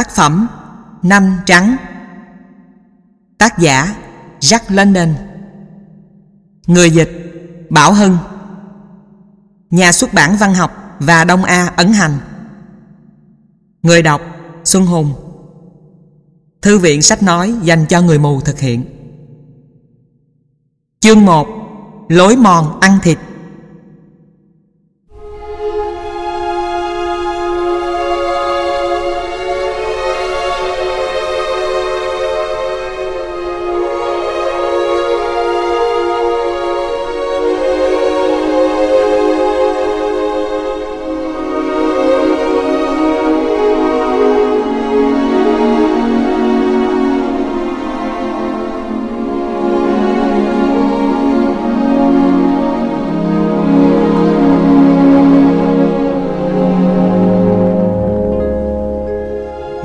Tác phẩm Năm Trắng. Tác giả Jack London. Người dịch Bảo Hưng Nhà xuất bản văn học và Đông A ấn hành. Người đọc Xuân Hùng. Thư viện sách nói dành cho người mù thực hiện. Chương 1 Lối mòn ăn thịt.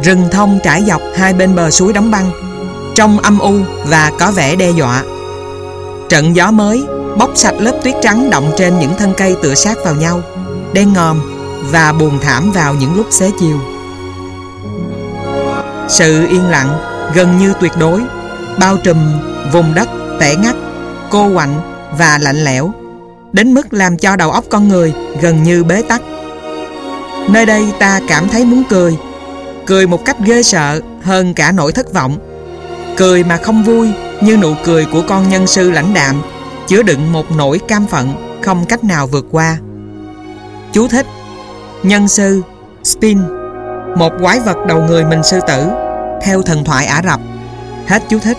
Rừng thông trải dọc hai bên bờ suối đóng băng Trong âm u và có vẻ đe dọa. Trận gió mới bóc sạch lớp tuyết trắng động trên những thân cây tựa sát vào nhau Đen ngòm và buồn thảm vào những lúc xế chiều. Sự yên lặng gần như tuyệt đối Bao trùm vùng đất tẻ ngắt, cô quạnh và lạnh lẽo Đến mức làm cho đầu óc con người gần như bế tắc. Nơi đây ta cảm thấy muốn cười Cười một cách ghê sợ hơn cả nỗi thất vọng. Cười mà không vui, như nụ cười của con nhân sư lãnh đạm, Chứa đựng một nỗi cam phận không cách nào vượt qua. Chú thích, Nhân sư, Spin, Một quái vật đầu người mình sư tử, Theo thần thoại Ả Rập. Hết chú thích.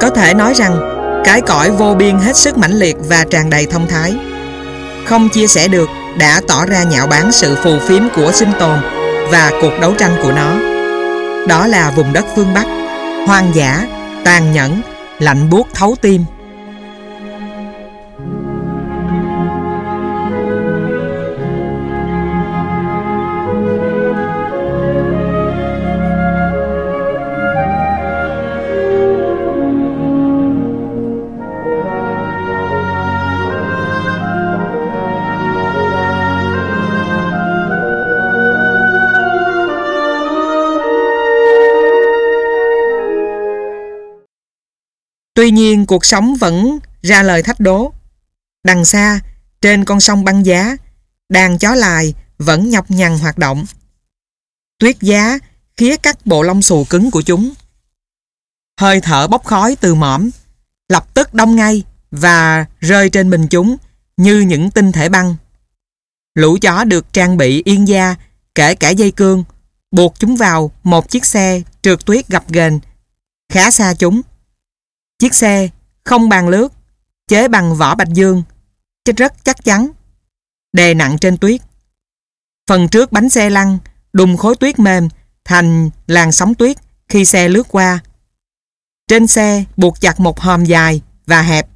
Có thể nói rằng, Cái cõi vô biên hết sức mãnh liệt và tràn đầy thông thái. Không chia sẻ được đã tỏ ra nhạo báng sự phù phiếm của sinh tồn và cuộc đấu tranh của nó. Đó là vùng đất phương Bắc, hoang dã, tàn nhẫn, lạnh buốt thấu tim. Tuy nhiên cuộc sống vẫn ra lời thách đố. Đằng xa, trên con sông băng giá, đàn chó lài vẫn nhọc nhằn hoạt động. Tuyết giá khía cắt bộ lông xù cứng của chúng. Hơi thở bốc khói từ mõm, lập tức đông ngay và rơi trên mình chúng như những tinh thể băng. Lũ chó được trang bị yên da, kể cả dây cương, buộc chúng vào một chiếc xe trượt tuyết gập ghềnh khá xa chúng. Chiếc xe không bàn lướt, chế bằng vỏ bạch dương, chết rất chắc chắn, đè nặng trên tuyết. Phần trước bánh xe lăn, đùng khối tuyết mềm thành làn sóng tuyết khi xe lướt qua. Trên xe buộc chặt một hòm dài và hẹp.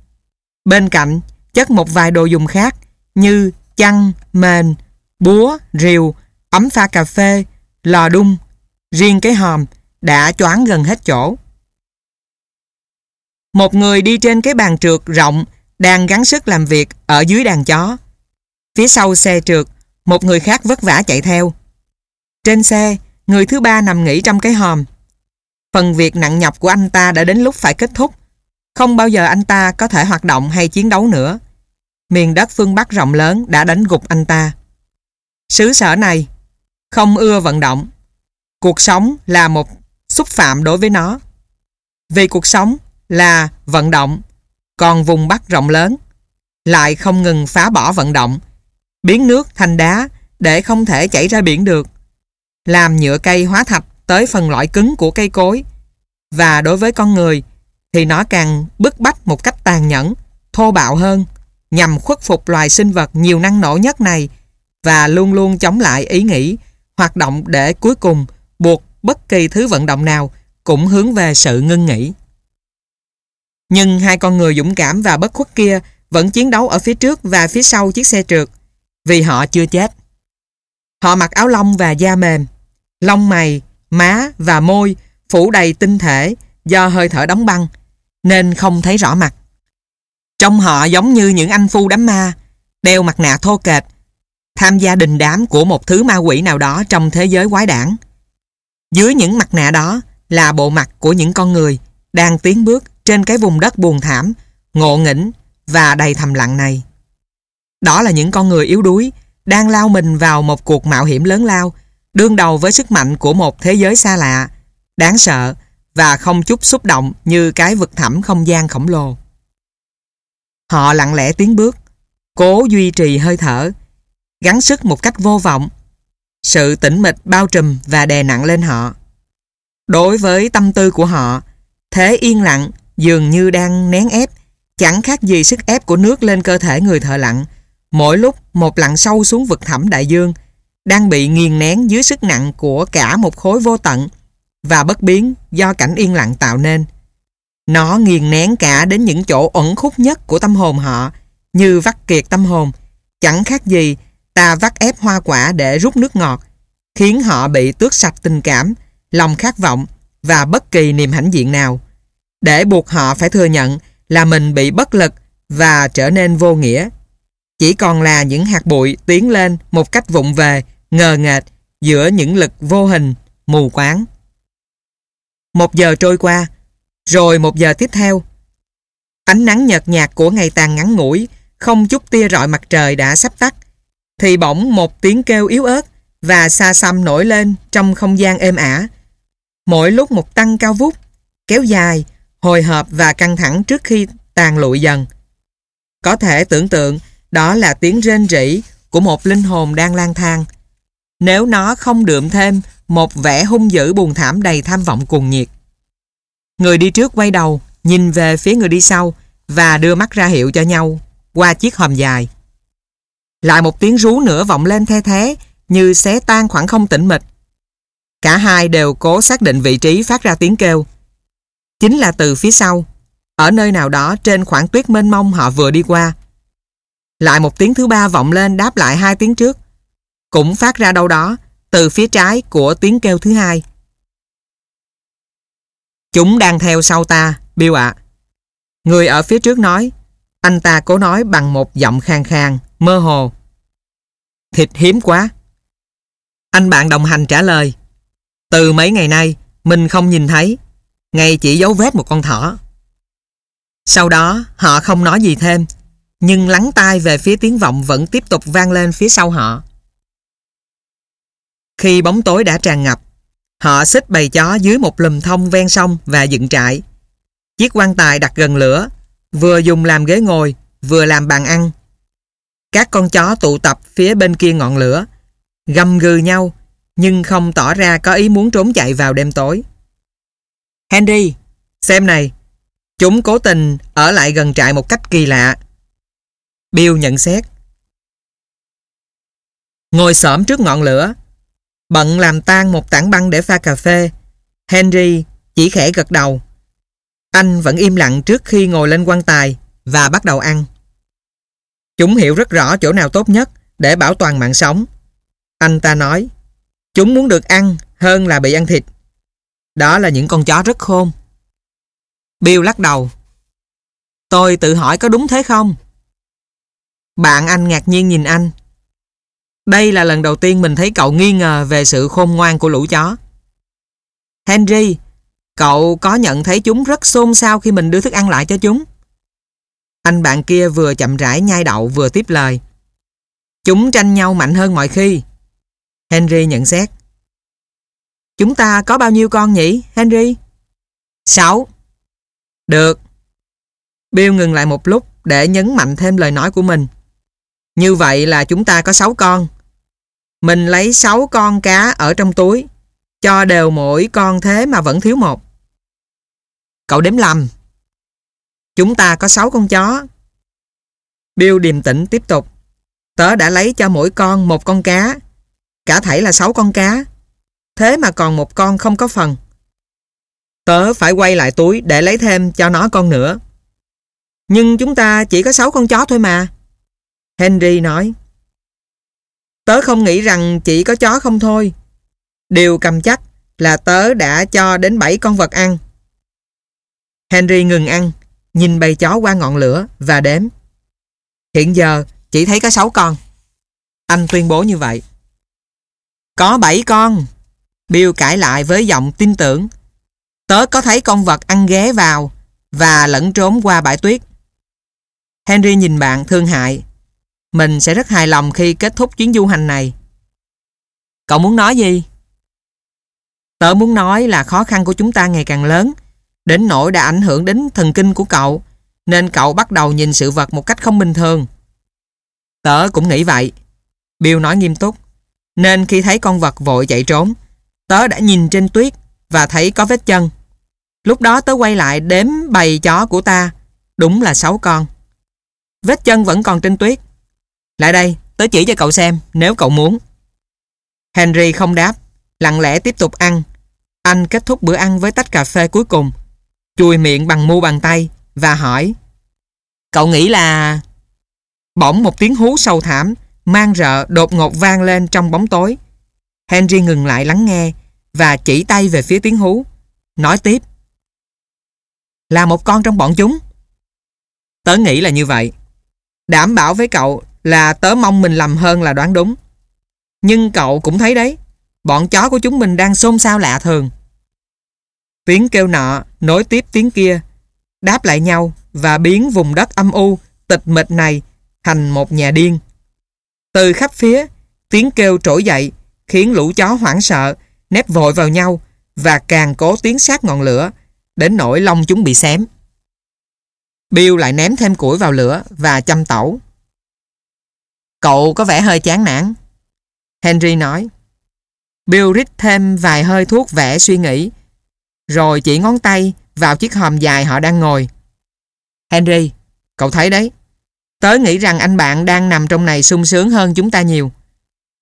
Bên cạnh chất một vài đồ dùng khác như chăn, mền, búa, rìu, ấm pha cà phê, lò đun. Riêng cái hòm đã choáng gần hết chỗ. Một người đi trên cái bàn trượt rộng đang gắng sức làm việc ở dưới đàn chó. Phía sau xe trượt, một người khác vất vả chạy theo. Trên xe, người thứ ba nằm nghỉ trong cái hòm. Phần việc nặng nhọc của anh ta đã đến lúc phải kết thúc. Không bao giờ anh ta có thể hoạt động hay chiến đấu nữa. Miền đất phương Bắc rộng lớn đã đánh gục anh ta. Xứ sở này không ưa vận động. Cuộc sống là một xúc phạm đối với nó. Vì cuộc sống là vận động, còn vùng Bắc rộng lớn lại không ngừng phá bỏ vận động, biến nước thành đá để không thể chảy ra biển được, làm nhựa cây hóa thạch tới phần lõi cứng của cây cối. Và đối với con người thì nó càng bức bách một cách tàn nhẫn, thô bạo hơn nhằm khuất phục loài sinh vật nhiều năng nổ nhất này và luôn luôn chống lại ý nghĩ hoạt động để cuối cùng buộc bất kỳ thứ vận động nào cũng hướng về sự ngưng nghỉ. Nhưng hai con người dũng cảm và bất khuất kia vẫn chiến đấu ở phía trước và phía sau chiếc xe trượt vì họ chưa chết. Họ mặc áo lông và da mềm, lông mày, má và môi phủ đầy tinh thể do hơi thở đóng băng nên không thấy rõ mặt. Trong họ giống như những anh phu đám ma đeo mặt nạ thô kệch tham gia đình đám của một thứ ma quỷ nào đó trong thế giới quái đản. Dưới những mặt nạ đó là bộ mặt của những con người đang tiến bước trên cái vùng đất buồn thảm, ngộ nghĩnh và đầy thầm lặng này. Đó là những con người yếu đuối đang lao mình vào một cuộc mạo hiểm lớn lao, đương đầu với sức mạnh của một thế giới xa lạ, đáng sợ và không chút xúc động như cái vực thẳm không gian khổng lồ. Họ lặng lẽ tiến bước, cố duy trì hơi thở, gắng sức một cách vô vọng. Sự tĩnh mịch bao trùm và đè nặng lên họ. Đối với tâm tư của họ, thế yên lặng dường như đang nén ép, chẳng khác gì sức ép của nước lên cơ thể người thợ lặng. Mỗi lúc một lặn sâu xuống vực thẳm đại dương, đang bị nghiền nén dưới sức nặng của cả một khối vô tận và bất biến do cảnh yên lặng tạo nên. Nó nghiền nén cả đến những chỗ ẩn khúc nhất của tâm hồn họ, như vắt kiệt tâm hồn. Chẳng khác gì ta vắt ép hoa quả để rút nước ngọt, khiến họ bị tước sạch tình cảm, lòng khát vọng và bất kỳ niềm hãnh diện nào. Để buộc họ phải thừa nhận là mình bị bất lực và trở nên vô nghĩa. Chỉ còn là những hạt bụi tiến lên một cách vụng về, ngờ nghệch giữa những lực vô hình, mù quáng. Một giờ trôi qua, rồi một giờ tiếp theo. Ánh nắng nhợt nhạt của ngày tàn ngắn ngủi, không chút tia rọi mặt trời đã sắp tắt, thì bỗng một tiếng kêu yếu ớt và xa xăm nổi lên trong không gian êm ả. Mỗi lúc một tăng cao vút, kéo dài, hồi hộp và căng thẳng trước khi tàn lụi dần. Có thể tưởng tượng đó là tiếng rên rỉ của một linh hồn đang lang thang. Nếu nó không đượm thêm một vẻ hung dữ buồn thảm đầy tham vọng cuồng nhiệt. Người đi trước quay đầu, nhìn về phía người đi sau và đưa mắt ra hiệu cho nhau qua chiếc hòm dài. Lại một tiếng rú nữa vọng lên the thế như xé tan khoảng không tĩnh mịch. Cả hai đều cố xác định vị trí phát ra tiếng kêu. Chính là từ phía sau, ở nơi nào đó trên khoảng tuyết mênh mông họ vừa đi qua. Lại một tiếng thứ ba vọng lên đáp lại hai tiếng trước. Cũng phát ra đâu đó, từ phía trái của tiếng kêu thứ hai. Chúng đang theo sau ta, Bill ạ. Người ở phía trước nói, anh ta cố nói bằng một giọng khang khang, mơ hồ. Thịt hiếm quá. Anh bạn đồng hành trả lời, từ mấy ngày nay, mình không nhìn thấy, ngay chỉ dấu vết một con thỏ. Sau đó, họ không nói gì thêm, nhưng lắng tai về phía tiếng vọng vẫn tiếp tục vang lên phía sau họ. Khi bóng tối đã tràn ngập, họ xích bầy chó dưới một lùm thông ven sông và dựng trại. Chiếc quan tài đặt gần lửa, vừa dùng làm ghế ngồi, vừa làm bàn ăn. Các con chó tụ tập phía bên kia ngọn lửa, gầm gừ nhau, nhưng không tỏ ra có ý muốn trốn chạy vào đêm tối. Henry, xem này, chúng cố tình ở lại gần trại một cách kỳ lạ. Bill nhận xét. Ngồi xổm trước ngọn lửa, bận làm tan một tảng băng để pha cà phê, Henry chỉ khẽ gật đầu. Anh vẫn im lặng trước khi ngồi lên quan tài và bắt đầu ăn. Chúng hiểu rất rõ chỗ nào tốt nhất để bảo toàn mạng sống. Anh ta nói, chúng muốn được ăn hơn là bị ăn thịt. Đó là những con chó rất khôn. Bill lắc đầu. Tôi tự hỏi có đúng thế không? Bạn anh ngạc nhiên nhìn anh. Đây là lần đầu tiên mình thấy cậu nghi ngờ về sự khôn ngoan của lũ chó. Henry, cậu có nhận thấy chúng rất xôn xao khi mình đưa thức ăn lại cho chúng? Anh bạn kia vừa chậm rãi nhai đậu vừa tiếp lời. Chúng tranh nhau mạnh hơn mọi khi. Henry nhận xét. Chúng ta có bao nhiêu con nhỉ, Henry? Sáu. Được. Bill ngừng lại một lúc để nhấn mạnh thêm lời nói của mình. Như vậy là chúng ta có 6 con. Mình lấy 6 con cá ở trong túi, cho đều mỗi con thế mà vẫn thiếu một. Cậu đếm lầm. Chúng ta có 6 con chó. Bill điềm tĩnh tiếp tục. Tớ đã lấy cho mỗi con một con cá. Cả thảy là 6 con cá. Thế mà còn một con không có phần. Tớ phải quay lại túi để lấy thêm cho nó con nữa. Nhưng chúng ta chỉ có 6 con chó thôi mà. Henry nói. Tớ không nghĩ rằng chỉ có chó không thôi. Điều cầm chắc là tớ đã cho đến 7 con vật ăn. Henry ngừng ăn, nhìn bầy chó qua ngọn lửa và đếm. Hiện giờ chỉ thấy có 6 con. Anh tuyên bố như vậy. Có bảy con. Bill cãi lại với giọng tin tưởng. Tớ có thấy con vật ăn ghé vào và lẫn trốn qua bãi tuyết. Henry nhìn bạn thương hại. Mình sẽ rất hài lòng khi kết thúc chuyến du hành này. Cậu muốn nói gì? Tớ muốn nói là khó khăn của chúng ta ngày càng lớn, đến nỗi đã ảnh hưởng đến thần kinh của cậu, nên cậu bắt đầu nhìn sự vật một cách không bình thường. Tớ cũng nghĩ vậy. Bill nói nghiêm túc. Nên khi thấy con vật vội chạy trốn, tớ đã nhìn trên tuyết và thấy có vết chân. Lúc đó tớ quay lại đếm bầy chó của ta. Đúng là 6 con. Vết chân vẫn còn trên tuyết. Lại đây, tớ chỉ cho cậu xem nếu cậu muốn. Henry không đáp, lặng lẽ tiếp tục ăn. Anh kết thúc bữa ăn với tách cà phê cuối cùng, chùi miệng bằng mu bàn tay và hỏi Cậu nghĩ là... Bỗng một tiếng hú sâu thảm, mang rợ đột ngột vang lên trong bóng tối. Henry ngừng lại lắng nghe và chỉ tay về phía tiếng hú. Nói tiếp. Là một con trong bọn chúng. Tớ nghĩ là như vậy. Đảm bảo với cậu là tớ mong mình làm hơn là đoán đúng. Nhưng cậu cũng thấy đấy, bọn chó của chúng mình đang xôn xao lạ thường. Tiếng kêu nọ nối tiếp tiếng kia, đáp lại nhau và biến vùng đất âm u, tịch mịch này thành một nhà điên. Từ khắp phía, tiếng kêu trỗi dậy, khiến lũ chó hoảng sợ, nép vội vào nhau và càng cố tiến sát ngọn lửa, đến nỗi lông chúng bị xém. Bill lại ném thêm củi vào lửa và châm tẩu. Cậu có vẻ hơi chán nản. Henry nói. Bill rít thêm vài hơi thuốc vẽ suy nghĩ, rồi chỉ ngón tay vào chiếc hòm dài họ đang ngồi. Henry, cậu thấy đấy, tớ nghĩ rằng anh bạn đang nằm trong này sung sướng hơn chúng ta nhiều.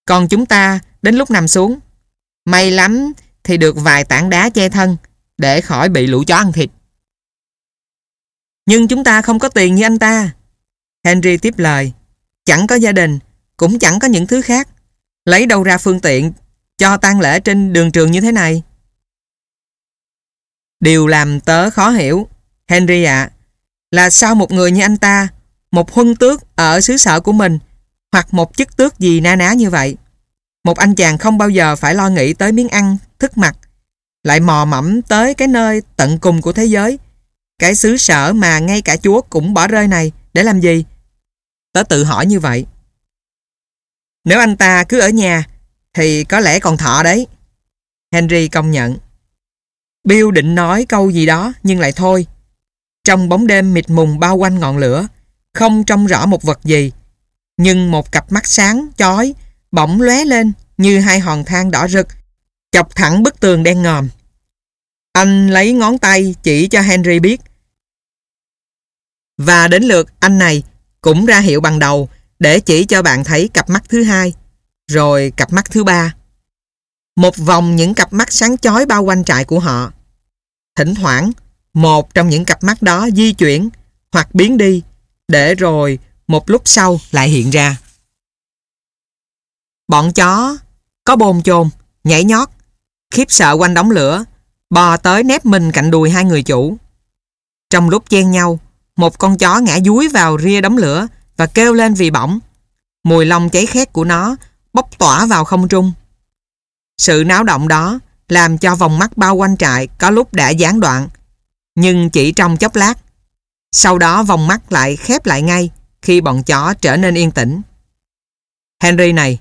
Còn chúng ta, đến lúc nằm xuống, may lắm thì được vài tảng đá che thân để khỏi bị lũ chó ăn thịt. Nhưng chúng ta không có tiền như anh ta. Henry tiếp lời, chẳng có gia đình, cũng chẳng có những thứ khác. Lấy đâu ra phương tiện cho tang lễ trên đường trường như thế này? Điều làm tớ khó hiểu, Henry ạ, là sao một người như anh ta, một huân tước ở xứ sở của mình, hoặc một chức tước gì na ná như vậy, một anh chàng không bao giờ phải lo nghĩ tới miếng ăn, thức mặt, lại mò mẫm tới cái nơi tận cùng của thế giới, cái xứ sở mà ngay cả Chúa cũng bỏ rơi này để làm gì? Tớ tự hỏi như vậy. Nếu anh ta cứ ở nhà thì có lẽ còn thọ đấy. Henry công nhận. Bill định nói câu gì đó nhưng lại thôi. Trong bóng đêm mịt mùng bao quanh ngọn lửa, không trông rõ một vật gì. Nhưng một cặp mắt sáng, chói, bỗng lóe lên như hai hòn than đỏ rực, chọc thẳng bức tường đen ngòm. Anh lấy ngón tay chỉ cho Henry biết. Và đến lượt anh này cũng ra hiệu bằng đầu để chỉ cho bạn thấy cặp mắt thứ hai, rồi cặp mắt thứ ba. Một vòng những cặp mắt sáng chói bao quanh trại của họ. Thỉnh thoảng, một trong những cặp mắt đó di chuyển hoặc biến đi, để rồi một lúc sau lại hiện ra. Bọn chó có bồn chồn, nhảy nhót, khiếp sợ quanh đống lửa, bò tới nép mình cạnh đùi hai người chủ. Trong lúc chen nhau, một con chó ngã dúi vào ria đống lửa và kêu lên vì bỏng. Mùi lông cháy khét của nó bốc tỏa vào không trung. Sự náo động đó làm cho vòng mắt bao quanh trại có lúc đã gián đoạn, nhưng chỉ trong chốc lát. Sau đó vòng mắt lại khép lại ngay khi bọn chó trở nên yên tĩnh. Henry này,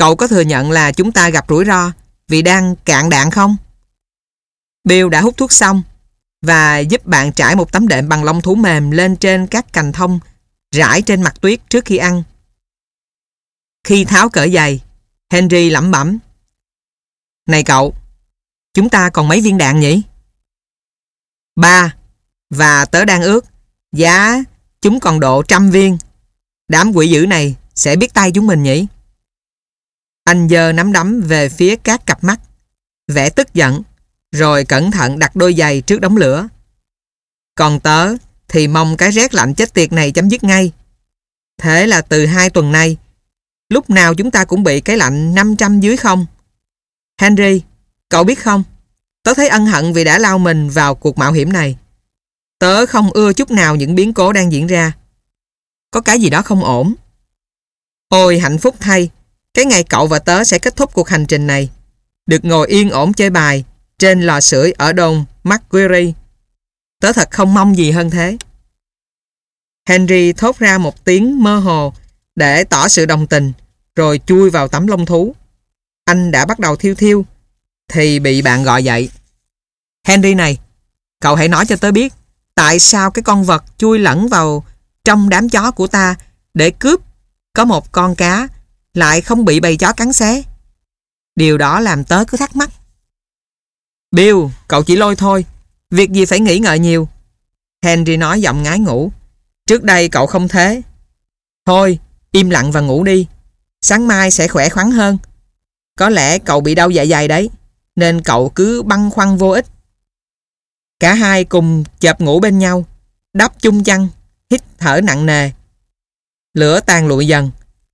cậu có thừa nhận là chúng ta gặp rủi ro vì đang cạn đạn không? Bill đã hút thuốc xong và giúp bạn trải một tấm đệm bằng lông thú mềm lên trên các cành thông rải trên mặt tuyết trước khi ăn. Khi tháo cởi giày, Henry lẩm bẩm. Này cậu, chúng ta còn mấy viên đạn nhỉ? Ba, và tớ đang ước, giá chúng còn độ trăm viên. Đám quỷ dữ này sẽ biết tay chúng mình nhỉ? Anh dơ nắm đấm về phía các cặp mắt, vẻ tức giận, rồi cẩn thận đặt đôi giày trước đống lửa. Còn tớ thì mong cái rét lạnh chết tiệt này chấm dứt ngay. Thế là từ hai tuần nay, lúc nào chúng ta cũng bị cái lạnh 500 dưới không? Henry, cậu biết không? Tớ thấy ân hận vì đã lao mình vào cuộc mạo hiểm này. Tớ không ưa chút nào những biến cố đang diễn ra. Có cái gì đó không ổn. Ôi hạnh phúc thay, cái ngày cậu và tớ sẽ kết thúc cuộc hành trình này. Được ngồi yên ổn chơi bài trên lò sưởi ở đồn McQuarrie. Tớ thật không mong gì hơn thế. Henry thốt ra một tiếng mơ hồ để tỏ sự đồng tình rồi chui vào tấm lông thú. Anh đã bắt đầu thiêu thiêu thì bị bạn gọi dậy. Henry này, cậu hãy nói cho tớ biết tại sao cái con vật chui lẫn vào trong đám chó của ta để cướp có một con cá lại không bị bầy chó cắn xé. Điều đó làm tớ cứ thắc mắc. Bill, cậu chỉ lôi thôi. Việc gì phải nghĩ ngợi nhiều. Henry nói giọng ngái ngủ. Trước đây cậu không thế. Thôi, im lặng và ngủ đi. Sáng mai sẽ khỏe khoắn hơn. Có lẽ cậu bị đau dạ dày đấy. Nên cậu cứ băng khoăn vô ích. Cả hai cùng chập ngủ bên nhau. Đắp chung chăn. Hít thở nặng nề. Lửa tan lụi dần.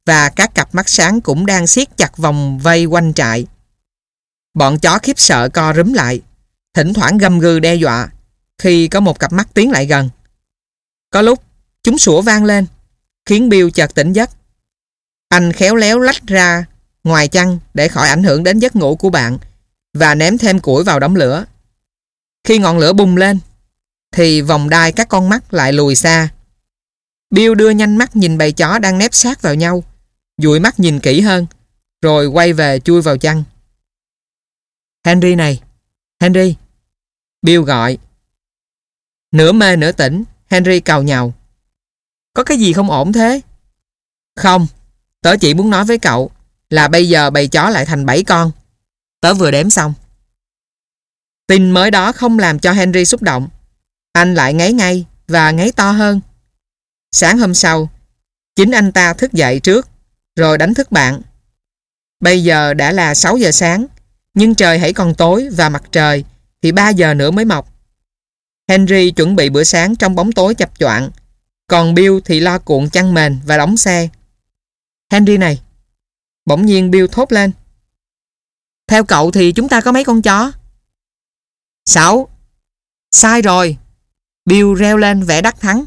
Và các cặp mắt sáng cũng đang siết chặt vòng vây quanh trại. Bọn chó khiếp sợ co rúm lại. Thỉnh thoảng gầm gừ đe dọa. Khi có một cặp mắt tiến lại gần. Có lúc, chúng sủa vang lên. Khiến Bill chợt tỉnh giấc. Anh khéo léo lách ra ngoài chăn để khỏi ảnh hưởng đến giấc ngủ của bạn và ném thêm củi vào đống lửa. Khi ngọn lửa bùng lên, thì vòng đai các con mắt lại lùi xa. Bill đưa nhanh mắt nhìn bầy chó đang nép sát vào nhau dụi mắt nhìn kỹ hơn rồi quay về chui vào chăn. Henry này, Henry. Bill gọi. Nửa mê nửa tỉnh, Henry cào nhào. Có cái gì không ổn thế? Không, tớ chỉ muốn nói với cậu là bây giờ bầy chó lại thành 7 con. Tớ vừa đếm xong. Tin mới đó không làm cho Henry xúc động. Anh lại ngáy ngay và ngáy to hơn. Sáng hôm sau, chính anh ta thức dậy trước, rồi đánh thức bạn. Bây giờ đã là 6 giờ sáng, nhưng trời hãy còn tối và mặt trời thì 3 giờ nữa mới mọc. Henry chuẩn bị bữa sáng trong bóng tối chập choạng, còn Bill thì lo cuộn chăn mền và đóng xe. Henry này, bỗng nhiên Bill thốt lên. Theo cậu thì chúng ta có mấy con chó? Sáu. Sai rồi. Bill reo lên vẻ đắc thắng.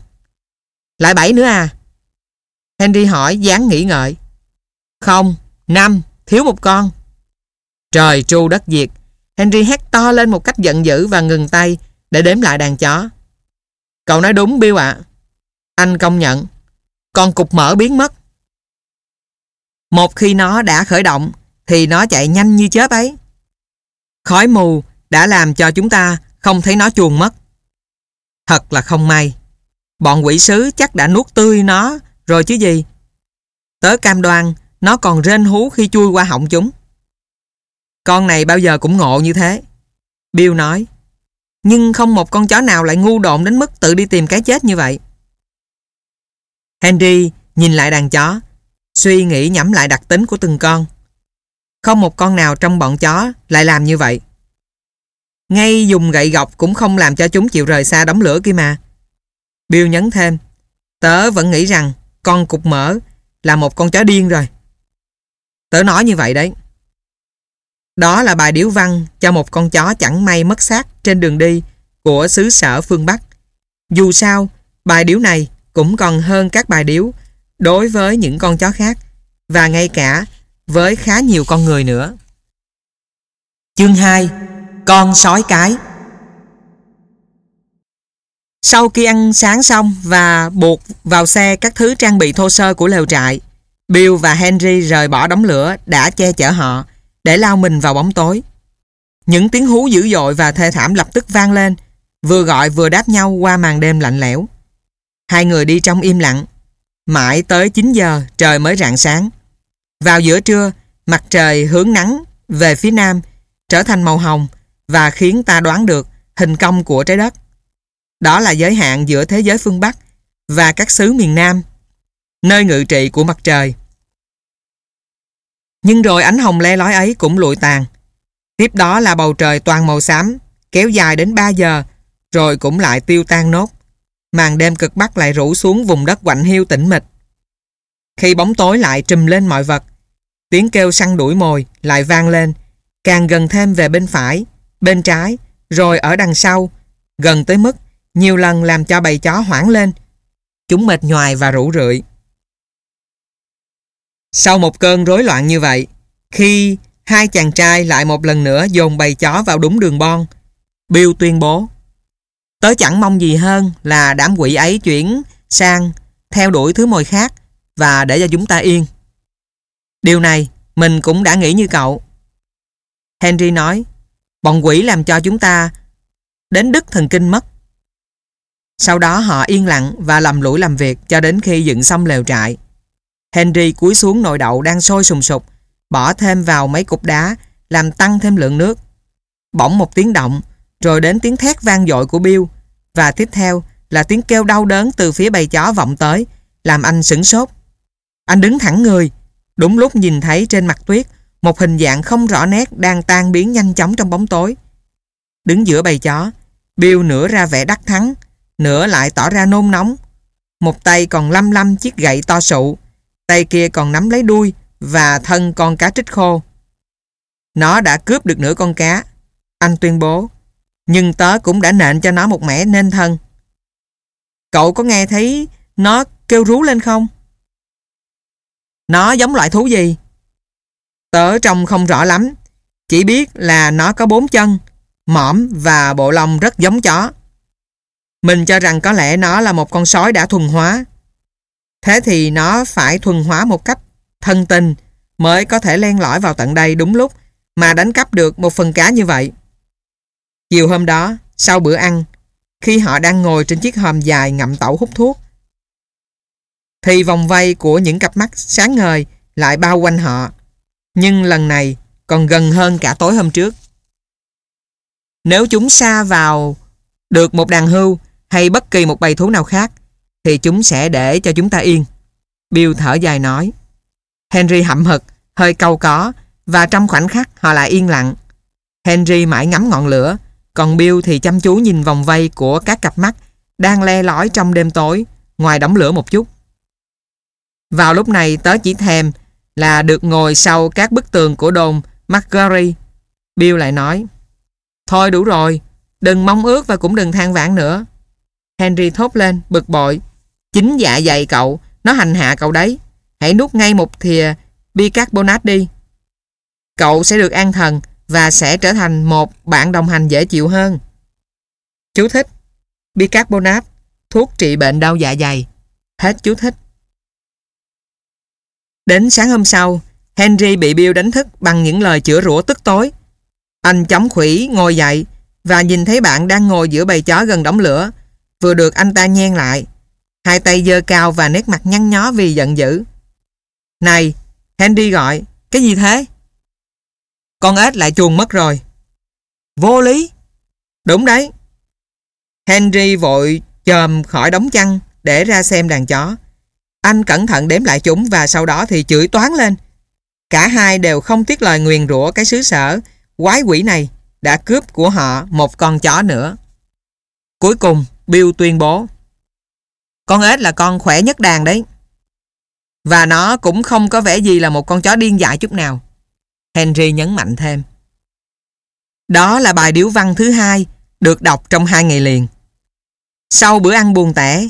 Lại bảy nữa à? Henry hỏi dáng nghĩ ngợi. Không, năm, thiếu một con. Trời tru đất diệt. Henry hét to lên một cách giận dữ và ngừng tay để đếm lại đàn chó. Cậu nói đúng Bill ạ. Anh công nhận. Con cục mỡ biến mất. Một khi nó đã khởi động thì nó chạy nhanh như chớp ấy. Khói mù đã làm cho chúng ta không thấy nó chuồn mất. Thật là không may. Bọn quỷ sứ chắc đã nuốt tươi nó rồi chứ gì. Tớ cam đoan nó còn rên hú khi chui qua họng chúng. Con này bao giờ cũng ngộ như thế. Bill nói. Nhưng không một con chó nào lại ngu độn đến mức tự đi tìm cái chết như vậy. Henry nhìn lại đàn chó, suy nghĩ nhẩm lại đặc tính của từng con. Không một con nào trong bọn chó lại làm như vậy. Ngay dùng gậy gọc cũng không làm cho chúng chịu rời xa đống lửa kia mà. Bill nhấn thêm, tớ vẫn nghĩ rằng con cục mỡ là một con chó điên rồi. Tớ nói như vậy đấy. Đó là bài điếu văn cho một con chó chẳng may mất xác trên đường đi của xứ sở phương Bắc. Dù sao, bài điếu này cũng còn hơn các bài điếu đối với những con chó khác và ngay cả với khá nhiều con người nữa. Chương 2 Con sói cái Sau khi ăn sáng xong và buộc vào xe các thứ trang bị thô sơ của lều trại, Bill và Henry rời bỏ đống lửa đã che chở họ để lao mình vào bóng tối. Những tiếng hú dữ dội và thê thảm lập tức vang lên, vừa gọi vừa đáp nhau qua màn đêm lạnh lẽo. Hai người đi trong im lặng, mãi tới 9 giờ trời mới rạng sáng. Vào giữa trưa, mặt trời hướng nắng về phía nam, trở thành màu hồng và khiến ta đoán được hình cong của trái đất. Đó là giới hạn giữa thế giới phương Bắc và các xứ miền Nam, nơi ngự trị của mặt trời. Nhưng rồi ánh hồng le lói ấy cũng lụi tàn. Tiếp đó là bầu trời toàn màu xám, kéo dài đến 3 giờ, rồi cũng lại tiêu tan nốt. Màn đêm cực bắc lại rủ xuống vùng đất quạnh hiu tĩnh mịch. Khi bóng tối lại trùm lên mọi vật, tiếng kêu săn đuổi mồi lại vang lên, càng gần thêm về bên phải, bên trái, rồi ở đằng sau, gần tới mức nhiều lần làm cho bầy chó hoảng lên. Chúng mệt nhoài và rủ rượi. Sau một cơn rối loạn như vậy, khi hai chàng trai lại một lần nữa dồn bầy chó vào đúng đường bon, Bill tuyên bố Tớ chẳng mong gì hơn là đám quỷ ấy chuyển sang theo đuổi thứ mồi khác và để cho chúng ta yên. Điều này mình cũng đã nghĩ như cậu. Henry nói bọn quỷ làm cho chúng ta đến đứt thần kinh mất. Sau đó họ yên lặng và lầm lũi làm việc cho đến khi dựng xong lều trại. Henry cúi xuống nồi đậu đang sôi sùng sục, bỏ thêm vào mấy cục đá, làm tăng thêm lượng nước. Bỗng một tiếng động, rồi đến tiếng thét vang dội của Bill, và tiếp theo là tiếng kêu đau đớn từ phía bầy chó vọng tới, làm anh sửng sốt. Anh đứng thẳng người, đúng lúc nhìn thấy trên mặt tuyết một hình dạng không rõ nét đang tan biến nhanh chóng trong bóng tối. Đứng giữa bầy chó, Bill nửa ra vẻ đắc thắng, nửa lại tỏ ra nôn nóng. Một tay còn lăm lăm chiếc gậy to sụ, tay kia còn nắm lấy đuôi và thân con cá trích khô. Nó đã cướp được nửa con cá. Anh tuyên bố, nhưng tớ cũng đã nện cho nó một mẻ nên thân. Cậu có nghe thấy nó kêu rú lên không? Nó giống loại thú gì? Tớ trông không rõ lắm. Chỉ biết là nó có bốn chân, mõm và bộ lông rất giống chó. Mình cho rằng có lẽ nó là một con sói đã thuần hóa. Thế thì nó phải thuần hóa một cách thân tình mới có thể len lỏi vào tận đây đúng lúc mà đánh cắp được một phần cá như vậy. Chiều hôm đó, sau bữa ăn, khi họ đang ngồi trên chiếc hòm dài ngậm tẩu hút thuốc, thì vòng vây của những cặp mắt sáng ngời lại bao quanh họ. Nhưng lần này còn gần hơn cả tối hôm trước. Nếu chúng xa vào được một đàn hưu hay bất kỳ một bầy thú nào khác, thì chúng sẽ để cho chúng ta yên. Bill thở dài nói. Henry hậm hực, hơi câu có, và trong khoảnh khắc họ lại yên lặng. Henry mãi ngắm ngọn lửa, còn Bill thì chăm chú nhìn vòng vây của các cặp mắt đang le lói trong đêm tối, ngoài đóng lửa một chút. Vào lúc này tớ chỉ thèm là được ngồi sau các bức tường của đồn McGarry. Bill lại nói, Thôi đủ rồi, đừng mong ước và cũng đừng than vãn nữa. Henry thốt lên, bực bội. Chính dạ dày cậu, nó hành hạ cậu đấy. Hãy nuốt ngay một thìa bicarbonate đi. Cậu sẽ được an thần và sẽ trở thành một bạn đồng hành dễ chịu hơn. Chú thích Bicarbonate, thuốc trị bệnh đau dạ dày. Hết chú thích. Đến sáng hôm sau, Henry bị Bill đánh thức bằng những lời chữa rủa tức tối. Anh chống khủy ngồi dậy và nhìn thấy bạn đang ngồi giữa bầy chó gần đống lửa, vừa được anh ta nhen lại. Hai tay dơ cao và nét mặt nhăn nhó vì giận dữ. Này, Henry gọi, cái gì thế? Con ếch lại chuồn mất rồi. Vô lý. Đúng đấy. Henry vội chồm khỏi đống chăn để ra xem đàn chó. Anh cẩn thận đếm lại chúng và sau đó thì chửi toán lên. Cả hai đều không tiếc lời nguyền rủa cái xứ sở quái quỷ này đã cướp của họ một con chó nữa. Cuối cùng, Bill tuyên bố con ếch là con khỏe nhất đàn đấy. Và nó cũng không có vẻ gì là một con chó điên dại chút nào. Henry nhấn mạnh thêm. Đó là bài điếu văn thứ hai được đọc trong hai ngày liền. Sau bữa ăn buồn tẻ,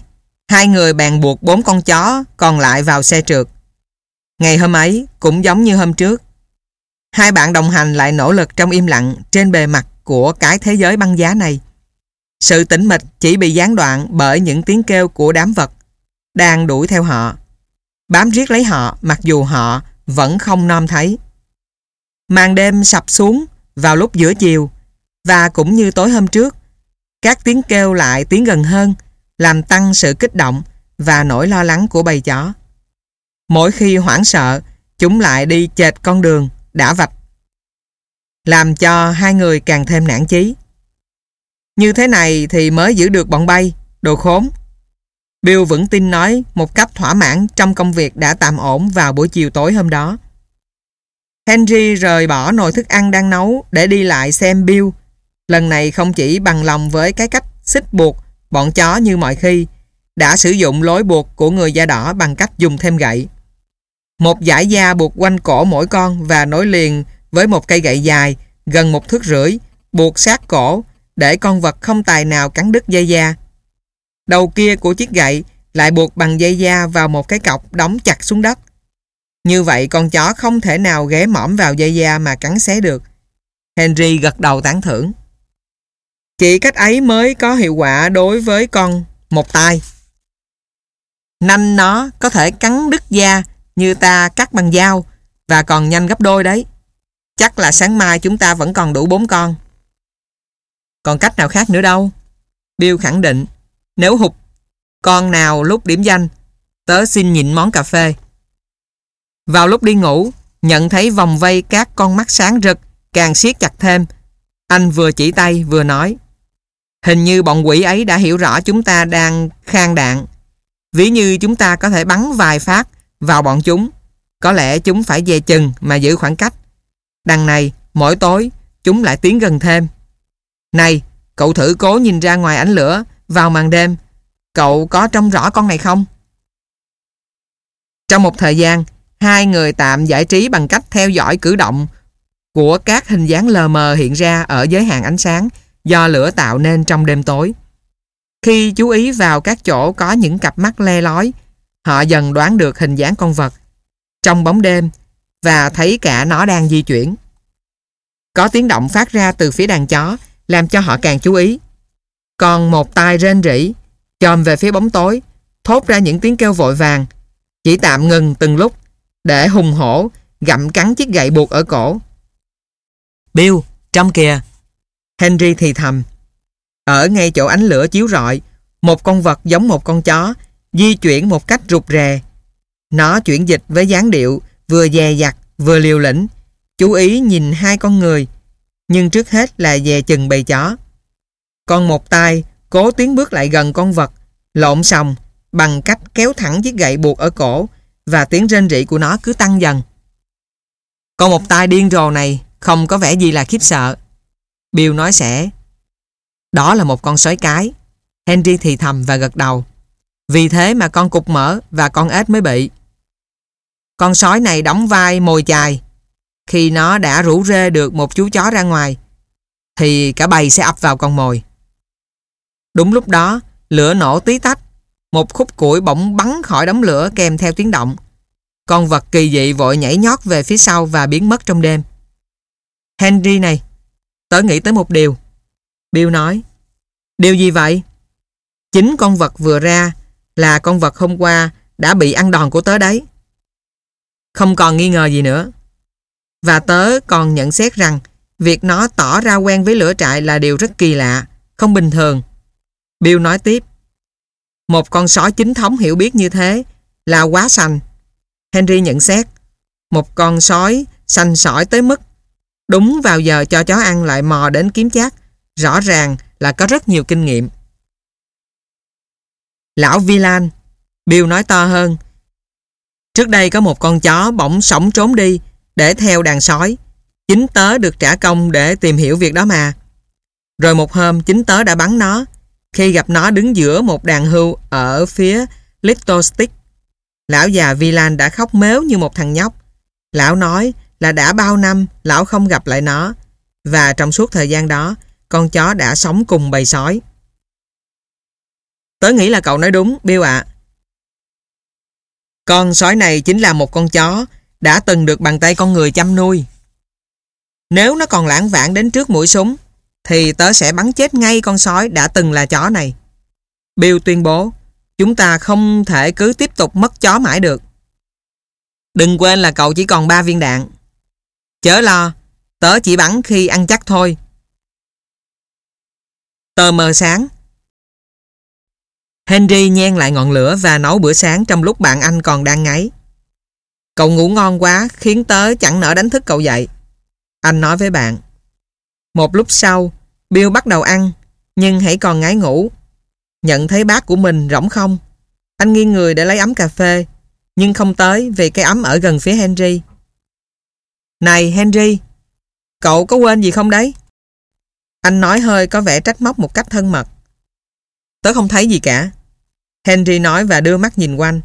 hai người bèn buộc bốn con chó còn lại vào xe trượt. Ngày hôm ấy cũng giống như hôm trước. Hai bạn đồng hành lại nỗ lực trong im lặng trên bề mặt của cái thế giới băng giá này. Sự tĩnh mịch chỉ bị gián đoạn bởi những tiếng kêu của đám vật đang đuổi theo họ. Bám riết lấy họ mặc dù họ vẫn không nom thấy. Màn đêm sập xuống vào lúc giữa chiều và cũng như tối hôm trước, các tiếng kêu lại tiếng gần hơn làm tăng sự kích động và nỗi lo lắng của bầy chó. Mỗi khi hoảng sợ, chúng lại đi chệch con đường, đã vạch. Làm cho hai người càng thêm nản chí. Như thế này thì mới giữ được bọn bay, đồ khốn. Bill vững tin nói một cách thỏa mãn trong công việc đã tạm ổn vào buổi chiều tối hôm đó. Henry rời bỏ nồi thức ăn đang nấu để đi lại xem Bill. Lần này không chỉ bằng lòng với cái cách xích buộc bọn chó như mọi khi, đã sử dụng lối buộc của người da đỏ bằng cách dùng thêm gậy. Một dải da buộc quanh cổ mỗi con và nối liền với một cây gậy dài gần một thước rưỡi, buộc sát cổ để con vật không tài nào cắn đứt dây da. Đầu kia của chiếc gậy lại buộc bằng dây da vào một cái cọc đóng chặt xuống đất. Như vậy con chó không thể nào ghé mõm vào dây da mà cắn xé được. Henry gật đầu tán thưởng. Chỉ cách ấy mới có hiệu quả đối với con một tay. Nanh nó có thể cắn đứt da như ta cắt bằng dao và còn nhanh gấp đôi đấy. Chắc là sáng mai chúng ta vẫn còn đủ bốn con. Còn cách nào khác nữa đâu. Bill khẳng định nếu hụt con nào lúc điểm danh tớ xin nhịn món cà phê. Vào lúc đi ngủ nhận thấy vòng vây các con mắt sáng rực càng siết chặt thêm. Anh vừa chỉ tay vừa nói Hình như bọn quỷ ấy đã hiểu rõ chúng ta đang khang đạn. Ví như chúng ta có thể bắn vài phát vào bọn chúng. Có lẽ chúng phải về chừng mà giữ khoảng cách. Đằng này, mỗi tối, chúng lại tiến gần thêm. Này, cậu thử cố nhìn ra ngoài ánh lửa vào màn đêm. Cậu có trông rõ con này không? Trong một thời gian, hai người tạm giải trí bằng cách theo dõi cử động của các hình dáng lờ mờ hiện ra ở giới hạn ánh sáng do lửa tạo nên trong đêm tối. Khi chú ý vào các chỗ có những cặp mắt le lói, họ dần đoán được hình dáng con vật trong bóng đêm và thấy cả nó đang di chuyển. Có tiếng động phát ra từ phía đàn chó làm cho họ càng chú ý. Còn một tai rên rỉ, chồm về phía bóng tối, thốt ra những tiếng kêu vội vàng, chỉ tạm ngừng từng lúc để hùng hổ gặm cắn chiếc gậy buộc ở cổ. Bill, trong kìa! Henry thì thầm. Ở ngay chỗ ánh lửa chiếu rọi, một con vật giống một con chó di chuyển một cách rụt rè. Nó chuyển dịch với dáng điệu vừa dè dặt vừa liều lĩnh, chú ý nhìn hai con người, nhưng trước hết là về chừng bầy chó. Con một tay cố tiến bước lại gần con vật, lộn sòng bằng cách kéo thẳng chiếc gậy buộc ở cổ và tiếng rên rỉ của nó cứ tăng dần. Con một tay điên rồ này không có vẻ gì là khiếp sợ. Bill nói sẽ Đó là một con sói cái. Henry thì thầm và gật đầu. Vì thế mà con cục mỡ và con ếch mới bị. Con sói này đóng vai mồi chài. Khi nó đã rủ rê được một chú chó ra ngoài, thì cả bầy sẽ ập vào con mồi. Đúng lúc đó, lửa nổ tí tách. Một khúc củi bỗng bắn khỏi đống lửa kèm theo tiếng động. Con vật kỳ dị vội nhảy nhót về phía sau và biến mất trong đêm. Henry này, tớ nghĩ tới một điều. Bill nói, điều gì vậy? Chính con vật vừa ra là con vật hôm qua đã bị ăn đòn của tớ đấy. Không còn nghi ngờ gì nữa. Và tớ còn nhận xét rằng việc nó tỏ ra quen với lửa trại là điều rất kỳ lạ, không bình thường. Bill nói tiếp. Một con sói chính thống hiểu biết như thế là quá sành. Henry nhận xét. Một con sói xanh sỏi tới mức đúng vào giờ cho chó ăn lại mò đến kiếm chát. Rõ ràng là có rất nhiều kinh nghiệm. Lão Villan, Bill nói to hơn. Trước đây có một con chó bỗng sống trốn đi để theo đàn sói. Chính tớ được trả công để tìm hiểu việc đó mà. Rồi một hôm chính tớ đã bắn nó khi gặp nó đứng giữa một đàn hưu ở phía Little Stick. Lão già Vilan đã khóc mếu như một thằng nhóc. Lão nói là đã bao năm lão không gặp lại nó và trong suốt thời gian đó con chó đã sống cùng bầy sói. Tớ nghĩ là cậu nói đúng, Bill ạ. Con sói này chính là một con chó đã từng được bàn tay con người chăm nuôi. Nếu nó còn lãng vãng đến trước mũi súng, thì tớ sẽ bắn chết ngay con sói đã từng là chó này. Bill tuyên bố, chúng ta không thể cứ tiếp tục mất chó mãi được. Đừng quên là cậu chỉ còn 3 viên đạn. Chớ lo, tớ chỉ bắn khi ăn chắc thôi. Tờ mờ sáng, Henry nhen lại ngọn lửa và nấu bữa sáng trong lúc bạn anh còn đang ngáy. Cậu ngủ ngon quá khiến tớ chẳng nỡ đánh thức cậu dậy. Anh nói với bạn. Một lúc sau, Bill bắt đầu ăn, nhưng hãy còn ngái ngủ. Nhận thấy bát của mình rỗng không. Anh nghiêng người để lấy ấm cà phê, nhưng không tới vì cái ấm ở gần phía Henry. Này Henry, cậu có quên gì không đấy? Anh nói hơi có vẻ trách móc một cách thân mật. Tớ không thấy gì cả. Henry nói và đưa mắt nhìn quanh.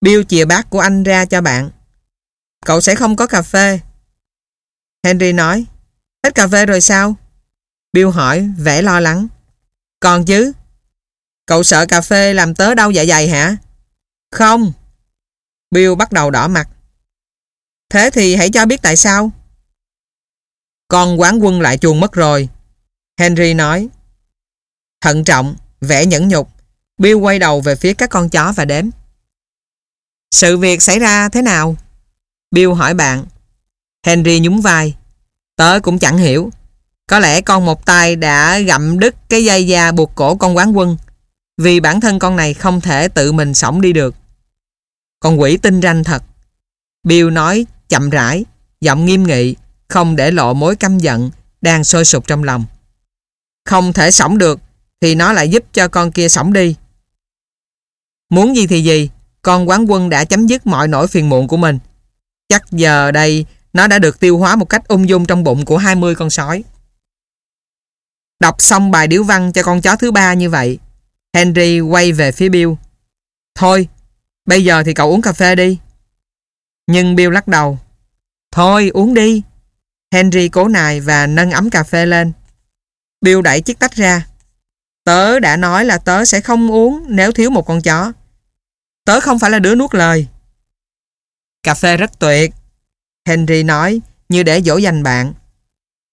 Bill chìa bát của anh ra cho bạn. Cậu sẽ không có cà phê. Henry nói. Hết cà phê rồi sao? Bill hỏi, vẻ lo lắng. Còn chứ? Cậu sợ cà phê làm tớ đau dạ dày hả? Không. Bill bắt đầu đỏ mặt. Thế thì hãy cho biết tại sao. Con quán quân lại chuồn mất rồi. Henry nói. Thận trọng, vẻ nhẫn nhục. Bill quay đầu về phía các con chó và đếm. Sự việc xảy ra thế nào? Bill hỏi bạn. Henry nhún vai. Tớ cũng chẳng hiểu. Có lẽ con một tay đã gặm đứt cái dây da buộc cổ con quán quân vì bản thân con này không thể tự mình sống đi được. Con quỷ tinh ranh thật. Bill nói chậm rãi, giọng nghiêm nghị, không để lộ mối căm giận đang sôi sục trong lòng. Không thể sống được thì nó lại giúp cho con kia sống đi. Muốn gì thì gì, con quán quân đã chấm dứt mọi nỗi phiền muộn của mình. Chắc giờ đây nó đã được tiêu hóa một cách ung dung trong bụng của 20 con sói. Đọc xong bài điếu văn cho con chó thứ ba như vậy, Henry quay về phía Bill. Thôi, bây giờ thì cậu uống cà phê đi. Nhưng Bill lắc đầu. Thôi, uống đi. Henry cố nài và nâng ấm cà phê lên. Bill đẩy chiếc tách ra. Tớ đã nói là tớ sẽ không uống nếu thiếu một con chó. Tớ không phải là đứa nuốt lời. Cà phê rất tuyệt. Henry nói như để dỗ dành bạn.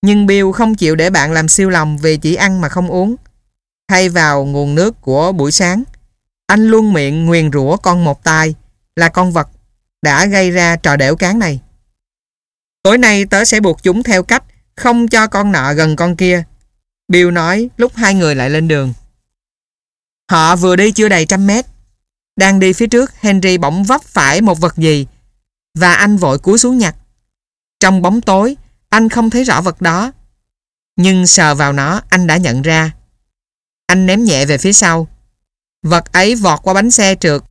Nhưng Bill không chịu để bạn làm siêu lòng vì chỉ ăn mà không uống. Thay vào nguồn nước của buổi sáng, anh luôn miệng nguyền rủa con một tai là con vật đã gây ra trò đẻo cán này. Tối nay tớ sẽ buộc chúng theo cách không cho con nọ gần con kia. Bill nói lúc hai người lại lên đường. Họ vừa đi chưa đầy trăm mét. Đang đi phía trước, Henry bỗng vấp phải một vật gì và anh vội cúi xuống nhặt. Trong bóng tối, anh không thấy rõ vật đó. Nhưng sờ vào nó, anh đã nhận ra. Anh ném nhẹ về phía sau. Vật ấy vọt qua bánh xe trượt.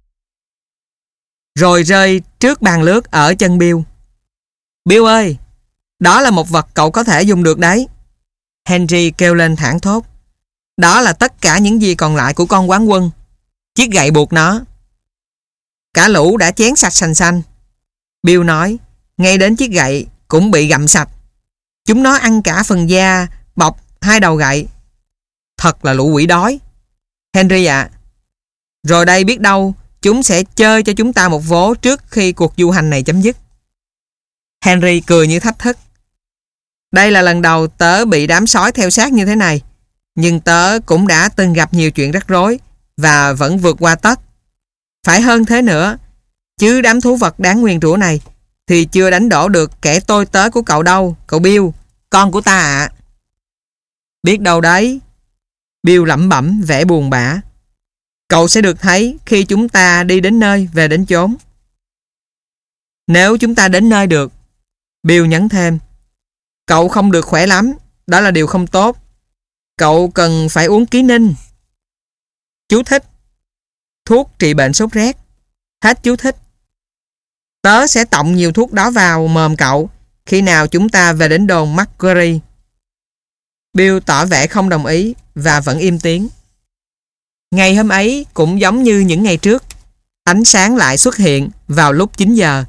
Rồi rơi trước bàn lướt ở chân Bill. Bill ơi, đó là một vật cậu có thể dùng được đấy. Henry kêu lên thẳng thốt. Đó là tất cả những gì còn lại của con quán quân. Chiếc gậy buộc nó. Cả lũ đã chén sạch sành xanh. Bill nói, ngay đến chiếc gậy cũng bị gặm sạch. Chúng nó ăn cả phần da, bọc, hai đầu gậy. Thật là lũ quỷ đói. Henry ạ. Rồi đây biết đâu, chúng sẽ chơi cho chúng ta một vố trước khi cuộc du hành này chấm dứt. Henry cười như thách thức. Đây là lần đầu tớ bị đám sói theo sát như thế này. Nhưng tớ cũng đã từng gặp nhiều chuyện rắc rối và vẫn vượt qua tất. Phải hơn thế nữa, chứ đám thú vật đáng nguyên rủa này thì chưa đánh đổ được kẻ tôi tớ của cậu đâu, cậu Bill, con của ta ạ. Biết đâu đấy. Bill lẩm bẩm vẻ buồn bã. Cậu sẽ được thấy khi chúng ta đi đến nơi về đến chốn. Nếu chúng ta đến nơi được, Bill nhắn thêm. Cậu không được khỏe lắm, đó là điều không tốt. Cậu cần phải uống ký ninh. Chú thích. Thuốc trị bệnh sốt rét. Hết chú thích. Tớ sẽ tọng nhiều thuốc đó vào mồm cậu khi nào chúng ta về đến đồn Macquarie. Bill tỏ vẻ không đồng ý và vẫn im tiếng. Ngày hôm ấy cũng giống như những ngày trước. Ánh sáng lại xuất hiện vào lúc 9 giờ.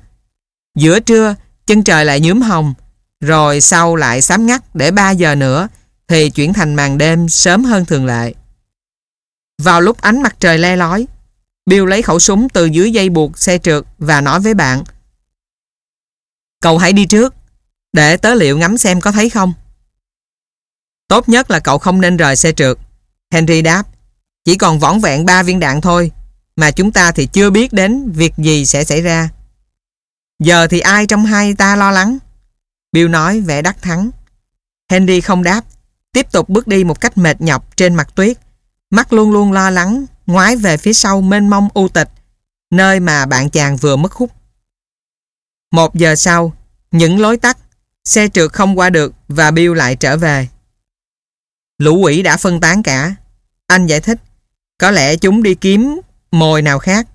Giữa trưa, chân trời lại nhuốm hồng, rồi sau lại xám ngắt để 3 giờ nữa thì chuyển thành màn đêm sớm hơn thường lệ. Vào lúc ánh mặt trời le lói, Bill lấy khẩu súng từ dưới dây buộc xe trượt và nói với bạn Cậu hãy đi trước, để tớ liệu ngắm xem có thấy không. Tốt nhất là cậu không nên rời xe trượt. Henry đáp, chỉ còn võng vẹn ba viên đạn thôi, mà chúng ta thì chưa biết đến việc gì sẽ xảy ra. Giờ thì ai trong hai ta lo lắng? Bill nói vẻ đắc thắng. Henry không đáp, tiếp tục bước đi một cách mệt nhọc trên mặt tuyết. Mắt luôn luôn lo lắng, ngoái về phía sau mênh mông u tịch, nơi mà bạn chàng vừa mất hút. Một giờ sau, những lối tắt, xe trượt không qua được và Bill lại trở về. Lũ quỷ đã phân tán cả. Anh giải thích, có lẽ chúng đi kiếm mồi nào khác.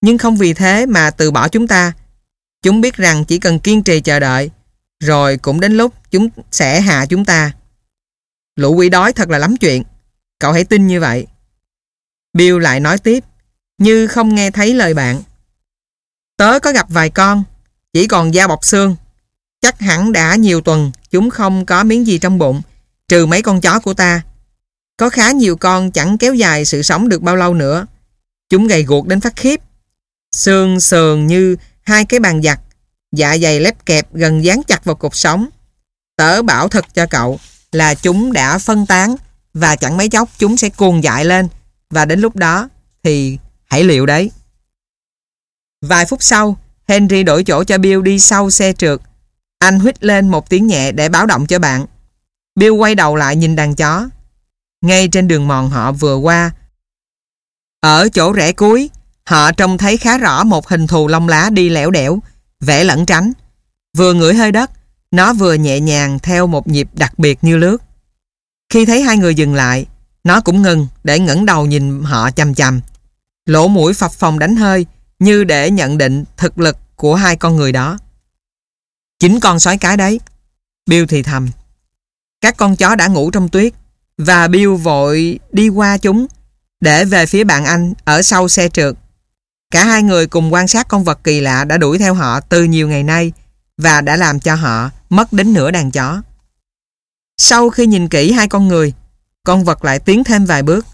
Nhưng không vì thế mà từ bỏ chúng ta. Chúng biết rằng chỉ cần kiên trì chờ đợi, rồi cũng đến lúc chúng sẽ hạ chúng ta. Lũ quỷ đói thật là lắm chuyện. Cậu hãy tin như vậy. Bill lại nói tiếp, như không nghe thấy lời bạn. Tớ có gặp vài con, chỉ còn da bọc xương. Chắc hẳn đã nhiều tuần chúng không có miếng gì trong bụng, trừ mấy con chó của ta. Có khá nhiều con chẳng kéo dài sự sống được bao lâu nữa. Chúng gầy guộc đến phát khiếp. Xương sườn như hai cái bàn giặt, dạ dày lép kẹp gần dán chặt vào cột sống. Tớ bảo thật cho cậu là chúng đã phân tán và chẳng mấy chốc chúng sẽ cuồng dại lên và đến lúc đó thì hãy liệu đấy. Vài phút sau, Henry đổi chỗ cho Bill đi sau xe trượt. Anh huýt lên một tiếng nhẹ để báo động cho bạn. Bill quay đầu lại nhìn đàn chó. Ngay trên đường mòn họ vừa qua. Ở chỗ rẽ cuối, họ trông thấy khá rõ một hình thù lông lá đi lẻo đẻo, vẽ lẫn tránh. Vừa ngửi hơi đất, nó vừa nhẹ nhàng theo một nhịp đặc biệt như lướt. Khi thấy hai người dừng lại, nó cũng ngừng để ngẩng đầu nhìn họ chằm chằm. Lỗ mũi phập phòng đánh hơi như để nhận định thực lực của hai con người đó. Chính con sói cái đấy. Bill thì thầm. Các con chó đã ngủ trong tuyết và Bill vội đi qua chúng để về phía bạn anh ở sau xe trượt. Cả hai người cùng quan sát con vật kỳ lạ đã đuổi theo họ từ nhiều ngày nay và đã làm cho họ mất đến nửa đàn chó. Sau khi nhìn kỹ hai con người, con vật lại tiến thêm vài bước.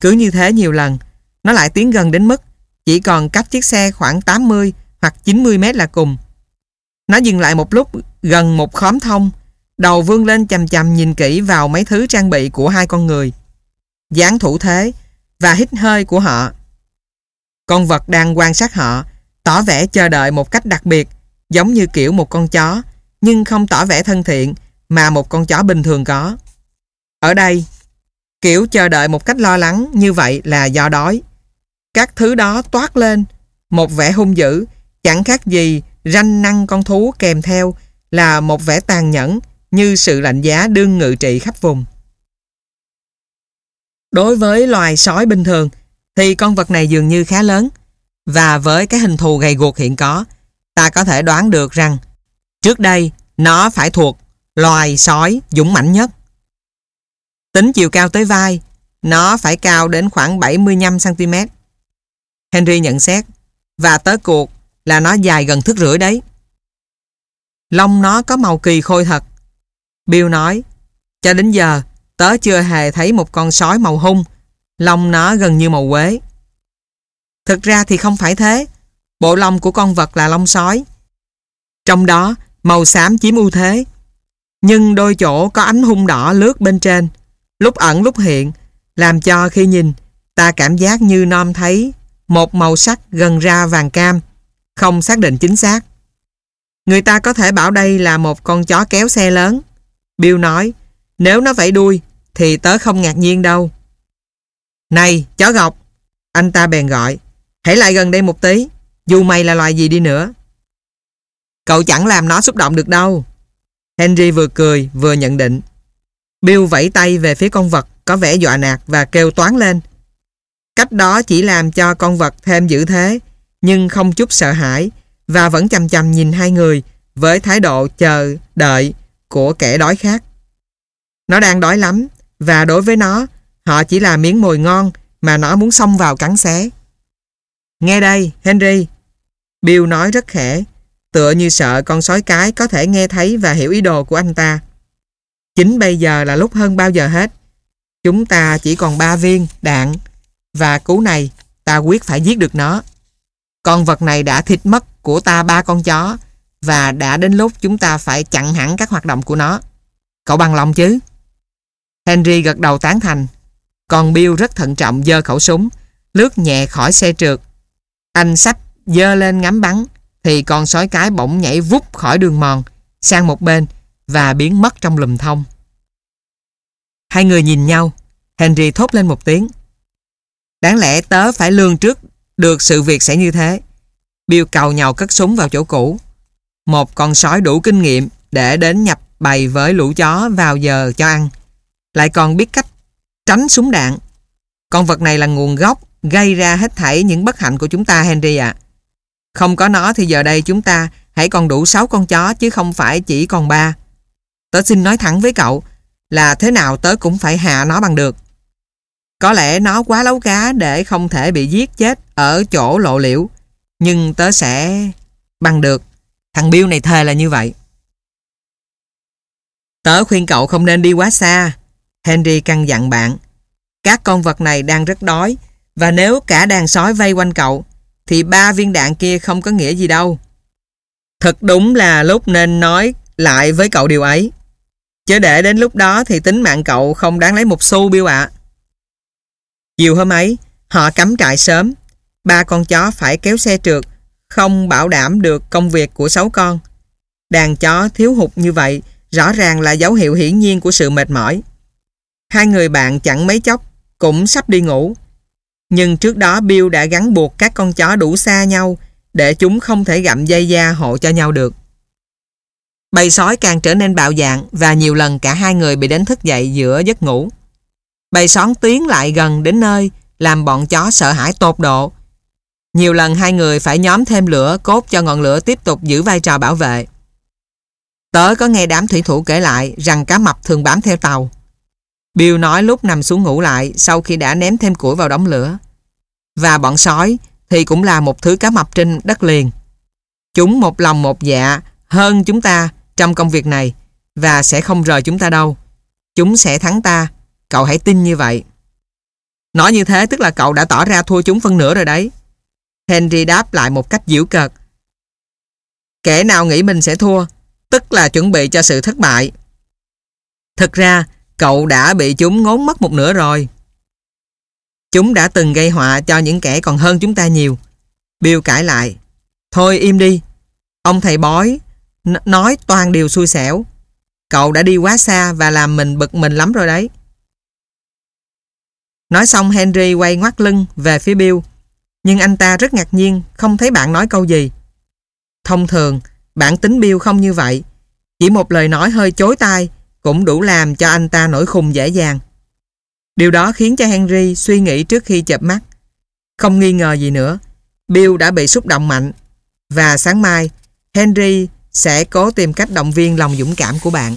Cứ như thế nhiều lần, nó lại tiến gần đến mức chỉ còn cách chiếc xe khoảng 80 hoặc 90 mét là cùng. Nó dừng lại một lúc gần một khóm thông, đầu vươn lên chầm chầm nhìn kỹ vào mấy thứ trang bị của hai con người. dáng thủ thế và hít hơi của họ. Con vật đang quan sát họ, tỏ vẻ chờ đợi một cách đặc biệt, giống như kiểu một con chó, nhưng không tỏ vẻ thân thiện mà một con chó bình thường có. Ở đây, kiểu chờ đợi một cách lo lắng như vậy là do đói. Các thứ đó toát lên, một vẻ hung dữ, chẳng khác gì ranh năng con thú kèm theo là một vẻ tàn nhẫn như sự lạnh giá đương ngự trị khắp vùng. Đối với loài sói bình thường thì con vật này dường như khá lớn và với cái hình thù gầy guộc hiện có ta có thể đoán được rằng trước đây nó phải thuộc loài sói dũng mãnh nhất. Tính chiều cao tới vai nó phải cao đến khoảng 75cm. Henry nhận xét và tới cuộc là nó dài gần thước rưỡi đấy. Lông nó có màu kỳ khôi thật. Bill nói cho đến giờ tớ chưa hề thấy một con sói màu hung lông nó gần như màu quế. Thực ra thì không phải thế. Bộ lông của con vật là lông sói. Trong đó, màu xám chiếm ưu thế. Nhưng đôi chỗ có ánh hung đỏ lướt bên trên, lúc ẩn lúc hiện, làm cho khi nhìn, ta cảm giác như non thấy một màu sắc gần ra vàng cam, không xác định chính xác. Người ta có thể bảo đây là một con chó kéo xe lớn. Bill nói, nếu nó vẫy đuôi, thì tớ không ngạc nhiên đâu. Này, chó gọc! Anh ta bèn gọi. Hãy lại gần đây một tí, dù mày là loài gì đi nữa. Cậu chẳng làm nó xúc động được đâu. Henry vừa cười vừa nhận định. Bill vẫy tay về phía con vật có vẻ dọa nạt và kêu toán lên. Cách đó chỉ làm cho con vật thêm dữ thế, nhưng không chút sợ hãi và vẫn chầm chầm nhìn hai người với thái độ chờ, đợi của kẻ đói khác. Nó đang đói lắm và đối với nó, họ chỉ là miếng mồi ngon mà nó muốn xông vào cắn xé. Nghe đây, Henry. Bill nói rất khẽ, tựa như sợ con sói cái có thể nghe thấy và hiểu ý đồ của anh ta. Chính bây giờ là lúc hơn bao giờ hết. Chúng ta chỉ còn ba viên đạn và cú này ta quyết phải giết được nó. Con vật này đã thịt mất của ta ba con chó và đã đến lúc chúng ta phải chặn hẳn các hoạt động của nó. Cậu bằng lòng chứ? Henry gật đầu tán thành. Còn Bill rất thận trọng dơ khẩu súng, lướt nhẹ khỏi xe trượt. Anh sách dơ lên ngắm bắn, thì con sói cái bỗng nhảy vút khỏi đường mòn, sang một bên và biến mất trong lùm thông. Hai người nhìn nhau, Henry thốt lên một tiếng. Đáng lẽ tớ phải lương trước được sự việc sẽ như thế. Bill cầu nhào cất súng vào chỗ cũ. Một con sói đủ kinh nghiệm để đến nhập bày với lũ chó vào giờ cho ăn. Lại còn biết cách tránh súng đạn. Con vật này là nguồn gốc gây ra hết thảy những bất hạnh của chúng ta Henry ạ. Không có nó thì giờ đây chúng ta hãy còn đủ 6 con chó chứ không phải chỉ còn 3. Tớ xin nói thẳng với cậu là thế nào tớ cũng phải hạ nó bằng được. Có lẽ nó quá lấu cá để không thể bị giết chết ở chỗ lộ liễu. Nhưng tớ sẽ bằng được. Thằng Bill này thề là như vậy. Tớ khuyên cậu không nên đi quá xa. Henry căn dặn bạn. Các con vật này đang rất đói, và nếu cả đàn sói vây quanh cậu, thì ba viên đạn kia không có nghĩa gì đâu. Thật đúng là lúc nên nói lại với cậu điều ấy. Chứ để đến lúc đó thì tính mạng cậu không đáng lấy một xu Bill ạ. Chiều hôm ấy, họ cắm trại sớm. Ba con chó phải kéo xe trượt, không bảo đảm được công việc của sáu con. Đàn chó thiếu hụt như vậy rõ ràng là dấu hiệu hiển nhiên của sự mệt mỏi. Hai người bạn chẳng mấy chốc cũng sắp đi ngủ. Nhưng trước đó Bill đã gắn buộc các con chó đủ xa nhau để chúng không thể gặm dây da hộ cho nhau được. Bầy sói càng trở nên bạo dạn và nhiều lần cả hai người bị đánh thức dậy giữa giấc ngủ. Bầy sói tiến lại gần đến nơi, làm bọn chó sợ hãi tột độ. Nhiều lần hai người phải nhóm thêm lửa cốt cho ngọn lửa tiếp tục giữ vai trò bảo vệ. Tớ có nghe đám thủy thủ kể lại rằng cá mập thường bám theo tàu. Bill nói lúc nằm xuống ngủ lại sau khi đã ném thêm củi vào đống lửa. Và bọn sói thì cũng là một thứ cá mập trên đất liền. Chúng một lòng một dạ hơn chúng ta trong công việc này và sẽ không rời chúng ta đâu. Chúng sẽ thắng ta. Cậu hãy tin như vậy. Nói như thế tức là cậu đã tỏ ra thua chúng phân nửa rồi đấy. Henry đáp lại một cách giễu cợt. Kẻ nào nghĩ mình sẽ thua, tức là chuẩn bị cho sự thất bại. Thực ra, cậu đã bị chúng ngốn mất một nửa rồi. Chúng đã từng gây họa cho những kẻ còn hơn chúng ta nhiều. Bill cãi lại. Thôi im đi. Ông thầy bói nói toàn điều xui xẻo. Cậu đã đi quá xa và làm mình bực mình lắm rồi đấy. Nói xong Henry quay ngoắt lưng về phía Bill. Nhưng anh ta rất ngạc nhiên không thấy bạn nói câu gì. Thông thường, bạn tính Bill không như vậy. Chỉ một lời nói hơi chối tai cũng đủ làm cho anh ta nổi khùng dễ dàng. Điều đó khiến cho Henry suy nghĩ trước khi chợp mắt. Không nghi ngờ gì nữa, Bill đã bị xúc động mạnh và sáng mai Henry sẽ cố tìm cách động viên lòng dũng cảm của bạn.